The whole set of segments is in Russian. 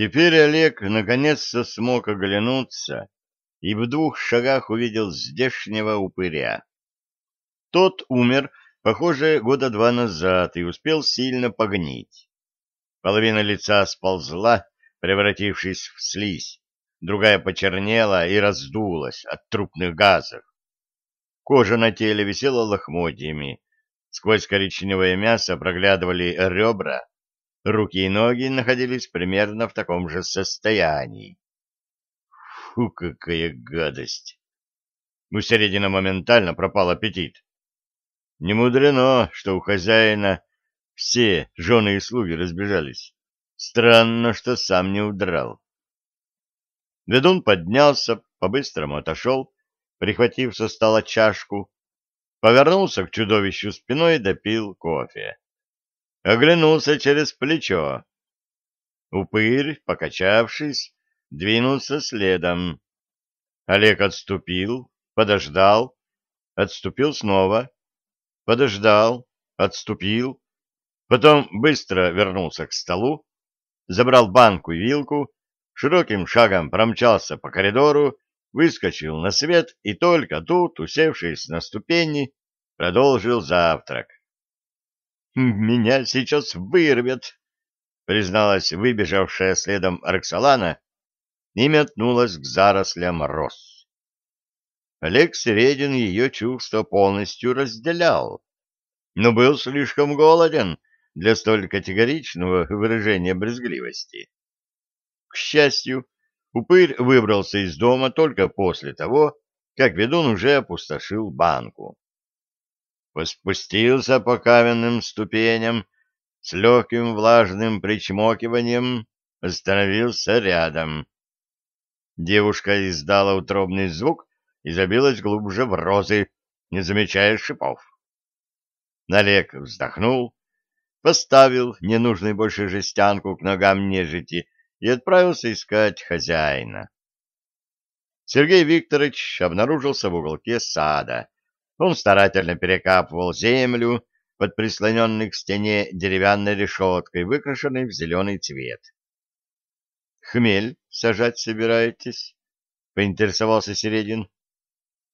Теперь Олег наконец-то смог оглянуться и в двух шагах увидел здешнего упыря. Тот умер, похоже, года два назад и успел сильно погнить. Половина лица сползла, превратившись в слизь, другая почернела и раздулась от трупных газов. Кожа на теле висела лохмотьями, сквозь коричневое мясо проглядывали ребра, руки и ноги находились примерно в таком же состоянии. Фу, какая гадость! У середины моментально пропал аппетит. Не мудрено, что у хозяина все жены и слуги разбежались. Странно, что сам не удрал. Ведун поднялся, по-быстрому отошел, прихватив со стола чашку, повернулся к чудовищу спиной и допил кофе. Оглянулся через плечо. Упырь, покачавшись, двинулся следом. Олег отступил, подождал, отступил снова, подождал, отступил, потом быстро вернулся к столу, забрал банку и вилку, широким шагом промчался по коридору, выскочил на свет и только тут, усевшись на ступени, продолжил завтрак. «Меня сейчас вырвет!» — призналась выбежавшая следом Роксолана и метнулась к зарослям роз. Олег Середин ее чувства полностью разделял, но был слишком голоден для столь категоричного выражения брезгливости. К счастью, упырь выбрался из дома только после того, как ведун уже опустошил банку. Поспустился по каменным ступеням, с легким влажным причмокиванием остановился рядом. Девушка издала утробный звук и забилась глубже в розы, не замечая шипов. Налег вздохнул, поставил ненужную больше жестянку к ногам нежити и отправился искать хозяина. Сергей Викторович обнаружился в уголке сада. Он старательно перекапывал землю под прислоненной к стене деревянной решеткой, выкрашенной в зеленый цвет. Хмель сажать собираетесь? — поинтересовался Середин.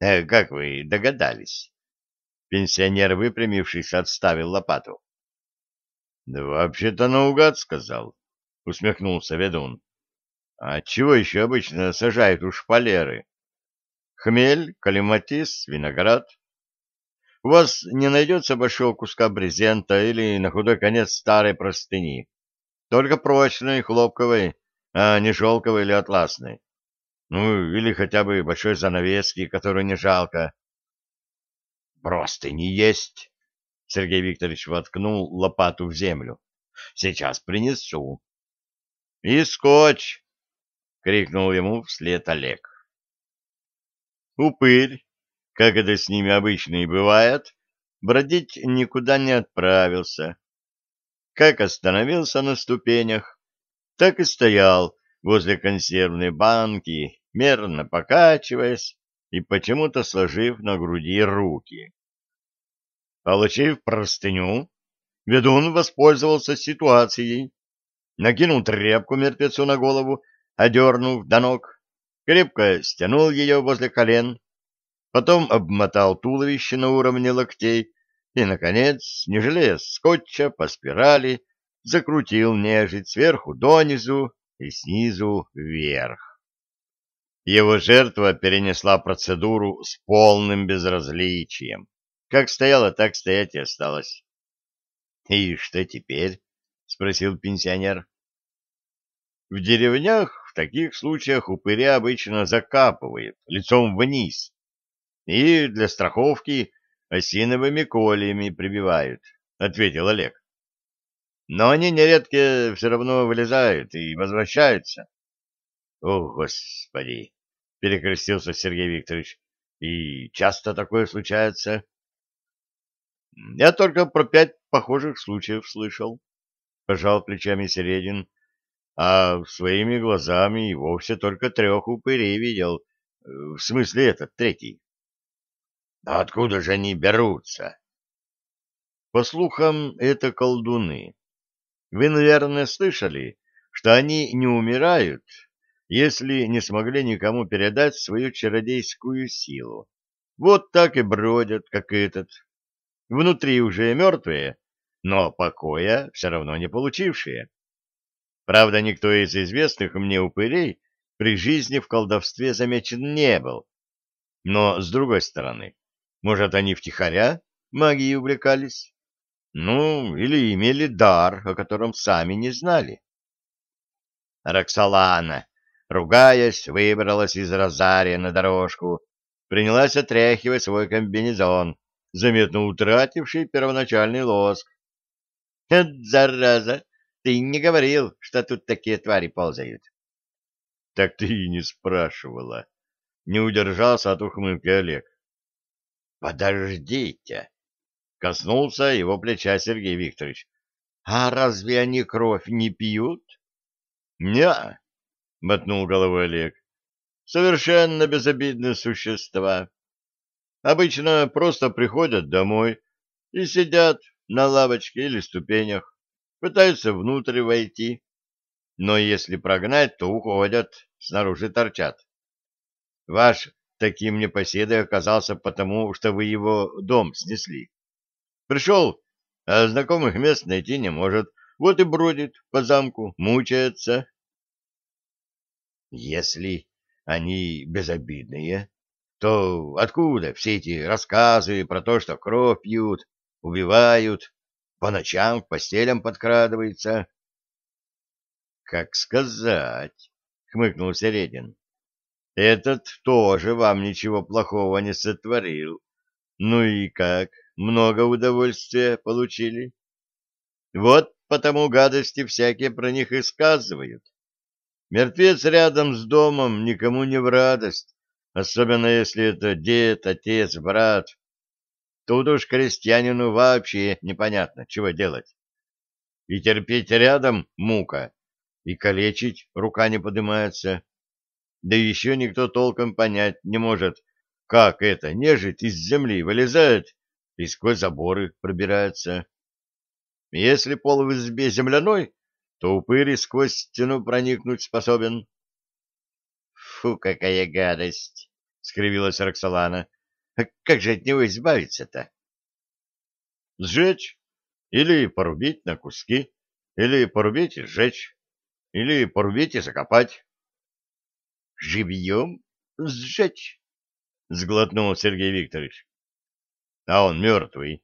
«Э, — Как вы догадались? Пенсионер, выпрямившись, отставил лопату. — Да вообще-то наугад сказал, — усмехнулся ведун. — А чего еще обычно сажают у шпалеры? Хмель, калиматис, виноград. У вас не найдется большого куска брезента или, на худой конец, старой простыни, только прочной, хлопковой, а не шелковой или атласной. Ну, или хотя бы большой занавески, которую не жалко. Просто не есть. Сергей Викторович воткнул лопату в землю. Сейчас принесу. И скотч! крикнул ему вслед Олег. Упырь, как это с ними обычно и бывает, бродить никуда не отправился. Как остановился на ступенях, так и стоял возле консервной банки, мерно покачиваясь и почему-то сложив на груди руки. Получив простыню, ведун воспользовался ситуацией, накинул тряпку мертвецу на голову, одернув до ног, крепко стянул ее возле колен, потом обмотал туловище на уровне локтей и, наконец, не жалея скотча по спирали, закрутил нежить сверху донизу и снизу вверх. Его жертва перенесла процедуру с полным безразличием. Как стояла, так стоять и осталось. — И что теперь? — спросил пенсионер. — В деревнях в таких случаях упыря обычно закапывают лицом вниз и для страховки осиновыми кольями прибивают, — ответил Олег. Но они нередко все равно вылезают и возвращаются. — О, Господи! — перекрестился Сергей Викторович. — И часто такое случается? — Я только про пять похожих случаев слышал, — пожал плечами Середин, а своими глазами и вовсе только трех упырей видел, в смысле этот третий. — А откуда же они берутся? — По слухам, это колдуны. Вы, наверное, слышали, что они не умирают, если не смогли никому передать свою чародейскую силу. Вот так и бродят, как этот. Внутри уже мертвые, но покоя все равно не получившие. Правда, никто из известных мне упырей при жизни в колдовстве замечен не был. Но, с другой стороны, может, они втихаря магией увлекались? Ну, или имели дар, о котором сами не знали. Роксолана, ругаясь, выбралась из розария на дорожку, принялась отряхивать свой комбинезон, заметно утративший первоначальный лоск. — Зараза! Ты не говорил, что тут такие твари ползают. — Так ты и не спрашивала. Не удержался от ухмылки Олег. — Подождите! — коснулся его плеча Сергей Викторович. — А разве они кровь не пьют? — Не, — мотнул головой Олег. — Совершенно безобидные существа. Обычно просто приходят домой и сидят на лавочке или ступенях, пытаются внутрь войти, но если прогнать, то уходят, снаружи торчат. Ваш таким непоседой оказался потому, что вы его дом снесли. Пришел, а знакомых мест найти не может, вот и бродит по замку, мучается. Если они безобидные, то откуда все эти рассказы про то, что кровь пьют, убивают, по ночам к постелям подкрадываются? — Как сказать, — хмыкнул Середин. — Этот тоже вам ничего плохого не сотворил. Ну и как, много удовольствия получили? Вот потому гадости всякие про них и сказывают. Мертвец рядом с домом никому не в радость, особенно если это дед, отец, брат. Тут уж крестьянину вообще непонятно, чего делать. И терпеть рядом мука, и калечить рука не поднимается. Да еще никто толком понять не может, как это нежить из земли вылезает и сквозь заборы пробирается. Если пол в избе земляной, то упырь сквозь стену проникнуть способен. — Фу, какая гадость! — скривилась Роксолана. — а Как же от него избавиться-то? — Сжечь или порубить на куски, или порубить и сжечь, или порубить и закопать. — Живьем сжечь? — сглотнул Сергей Викторович. — А он мертвый.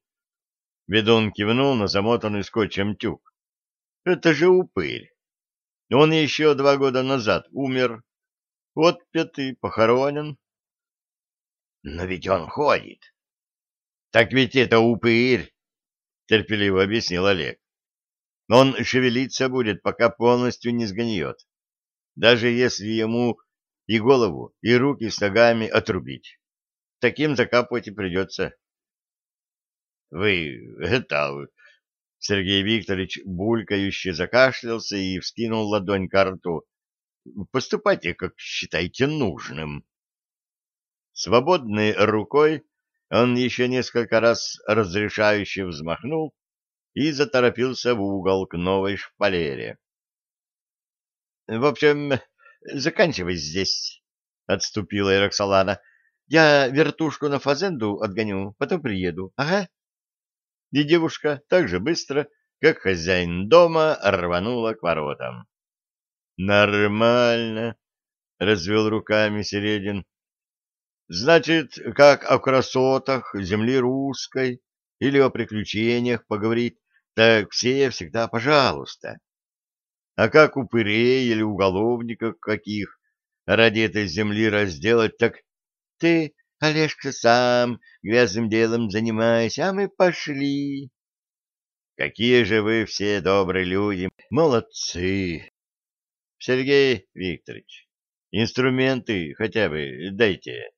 Ведун кивнул на замотанный скотчем тюк. Это же упырь. Он еще два года назад умер. Вот пятый похоронен. Но ведь он ходит. Так ведь это упырь, терпеливо объяснил Олег. Он шевелиться будет, пока полностью не сгниет. Даже если ему и голову, и руки с ногами отрубить. Таким закапывать и придется. — Вы, это, Сергей Викторович булькающе закашлялся и вскинул ладонь к рту. «Поступайте, как считаете нужным». Свободной рукой он еще несколько раз разрешающе взмахнул и заторопился в угол к новой шпалере. «В общем, заканчивай здесь», — отступила Ироксалана. «Я вертушку на фазенду отгоню, потом приеду. Ага» и девушка так же быстро, как хозяин дома, рванула к воротам. «Нормально», — развел руками Середин. «Значит, как о красотах земли русской или о приключениях поговорить, так все всегда пожалуйста. А как упырей или уголовников каких ради этой земли разделать, так ты Олежка сам грязным делом занимайся, а мы пошли. Какие же вы все добрые люди, молодцы. Сергей Викторович, инструменты хотя бы дайте.